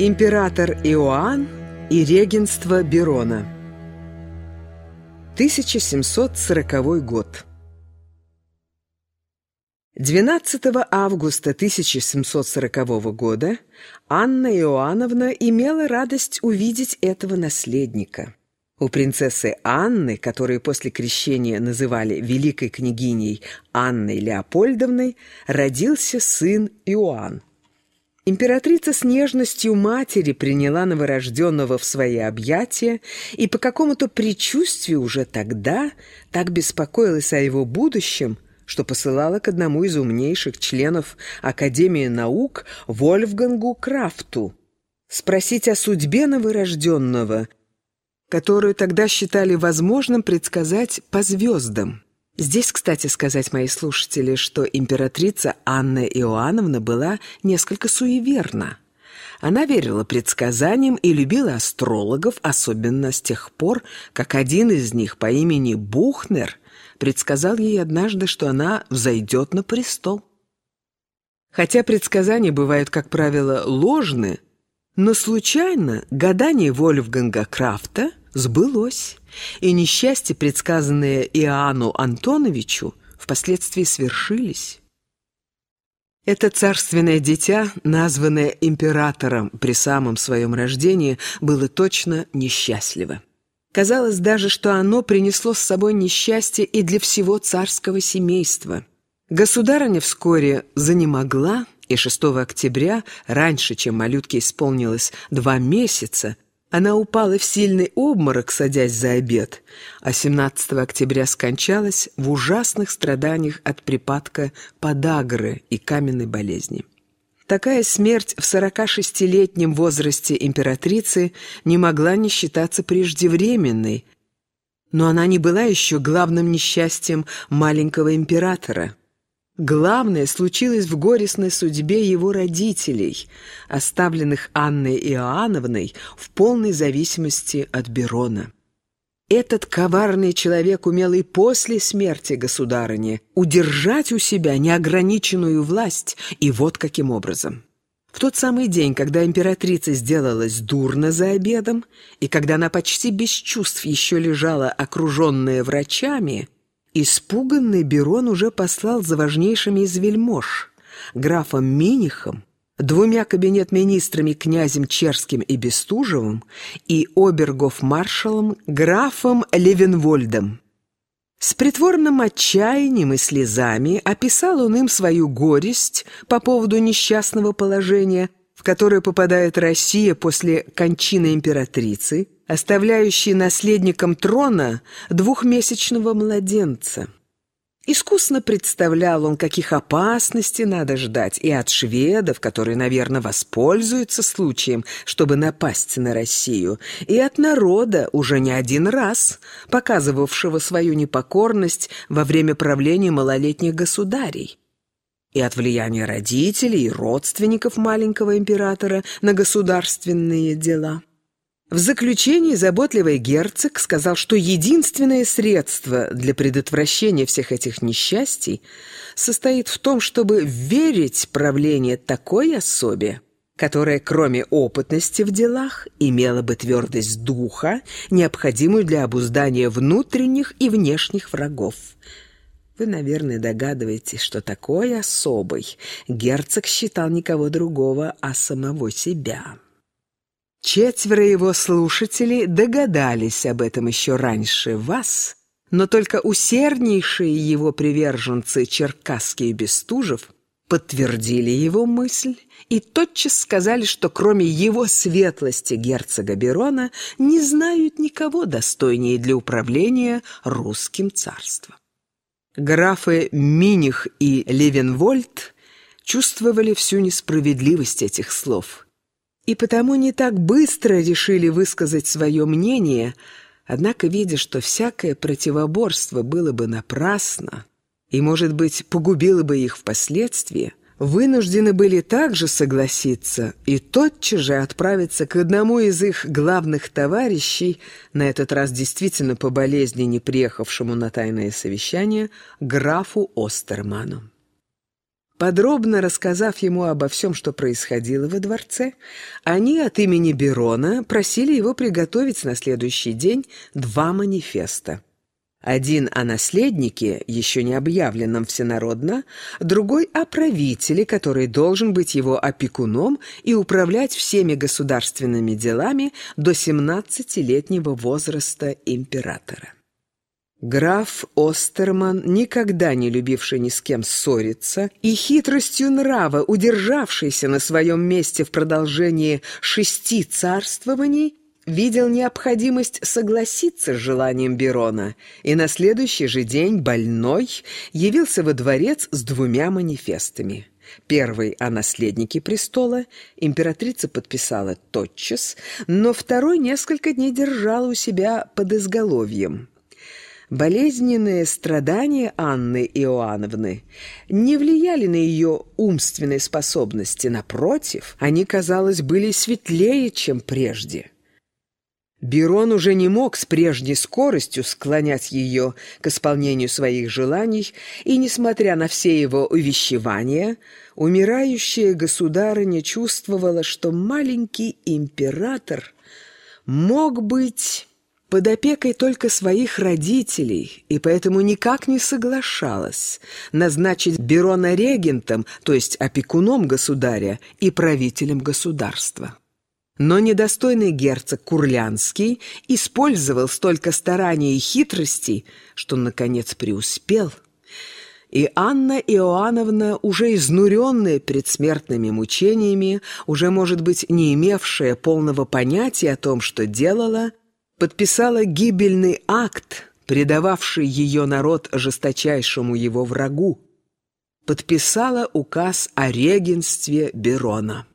Император Иоанн и регенство Берона 1740 год 12 августа 1740 года Анна Иоанновна имела радость увидеть этого наследника. У принцессы Анны, которую после крещения называли великой княгиней Анной Леопольдовной, родился сын Иоанн. Императрица с нежностью матери приняла новорожденного в свои объятия и по какому-то предчувствию уже тогда так беспокоилась о его будущем, что посылала к одному из умнейших членов Академии наук Вольфгангу Крафту спросить о судьбе новорожденного, которую тогда считали возможным предсказать по звездам. Здесь, кстати, сказать мои слушатели, что императрица Анна Иоанновна была несколько суеверна. Она верила предсказаниям и любила астрологов, особенно с тех пор, как один из них по имени Бухнер предсказал ей однажды, что она взойдет на престол. Хотя предсказания бывают, как правило, ложны, но случайно гадание Вольфганга Крафта сбылось и несчастья, предсказанные Иоанну Антоновичу, впоследствии свершились. Это царственное дитя, названное императором при самом своем рождении, было точно несчастливо. Казалось даже, что оно принесло с собой несчастье и для всего царского семейства. Государыня вскоре занемогла, и 6 октября, раньше, чем малютке исполнилось два месяца, она упала в сильный обморок, садясь за обед, а 17 октября скончалась в ужасных страданиях от припадка подагры и каменной болезни. Такая смерть в 46-летнем возрасте императрицы не могла не считаться преждевременной, но она не была еще главным несчастьем маленького императора – Главное случилось в горестной судьбе его родителей, оставленных Анной Иоанновной в полной зависимости от Берона. Этот коварный человек умел и после смерти государыни удержать у себя неограниченную власть, и вот каким образом. В тот самый день, когда императрица сделалась дурно за обедом, и когда она почти без чувств еще лежала окруженная врачами, Испуганный Берон уже послал за важнейшими из вельмож, графом Минихом, двумя кабинет-министрами князем Черским и Бестужевым и обергов-маршалом графом Левенвольдом. С притворным отчаянием и слезами описал он им свою горесть по поводу несчастного положения, в которое попадает Россия после кончины императрицы, оставляющий наследником трона двухмесячного младенца. Искусно представлял он, каких опасностей надо ждать и от шведов, которые, наверное, воспользуются случаем, чтобы напасть на Россию, и от народа, уже не один раз, показывавшего свою непокорность во время правления малолетних государей и от влияния родителей и родственников маленького императора на государственные дела. В заключении заботливый герцог сказал, что единственное средство для предотвращения всех этих несчастий состоит в том, чтобы верить правление такой особе, которая, кроме опытности в делах, имела бы твердость духа, необходимую для обуздания внутренних и внешних врагов. Вы, наверное, догадываетесь, что такой особой герцог считал никого другого, а самого себя. Четверо его слушателей догадались об этом еще раньше вас, но только усерднейшие его приверженцы Черкасский и Бестужев подтвердили его мысль и тотчас сказали, что кроме его светлости герцога Берона не знают никого достойнее для управления русским царством. Графы Миних и Левенвольд чувствовали всю несправедливость этих слов – и потому не так быстро решили высказать свое мнение, однако, видя, что всякое противоборство было бы напрасно и, может быть, погубило бы их впоследствии, вынуждены были также согласиться и тотчас же отправиться к одному из их главных товарищей, на этот раз действительно по болезни не приехавшему на тайное совещание, графу Остерману. Подробно рассказав ему обо всем, что происходило во дворце, они от имени Берона просили его приготовить на следующий день два манифеста. Один о наследнике, еще не объявленном всенародно, другой о правителе, который должен быть его опекуном и управлять всеми государственными делами до 17-летнего возраста императора. Граф Остерман, никогда не любивший ни с кем ссориться и хитростью нрава, удержавшийся на своем месте в продолжении шести царствований, видел необходимость согласиться с желанием Берона, и на следующий же день больной явился во дворец с двумя манифестами. Первый о наследнике престола императрица подписала тотчас, но второй несколько дней держала у себя под изголовьем. Болезненные страдания Анны Иоанновны не влияли на ее умственные способности. Напротив, они, казалось, были светлее, чем прежде. Берон уже не мог с прежней скоростью склонять ее к исполнению своих желаний, и, несмотря на все его увещевания, умирающая государыня чувствовала, что маленький император мог быть под опекой только своих родителей, и поэтому никак не соглашалась назначить Берона регентом, то есть опекуном государя и правителем государства. Но недостойный герцог Курлянский использовал столько стараний и хитростей, что, наконец, преуспел. И Анна Иоанновна, уже изнуренная предсмертными мучениями, уже, может быть, не имевшая полного понятия о том, что делала, подписала гибельный акт, предававший ее народ жесточайшему его врагу, подписала указ о регенстве Берона.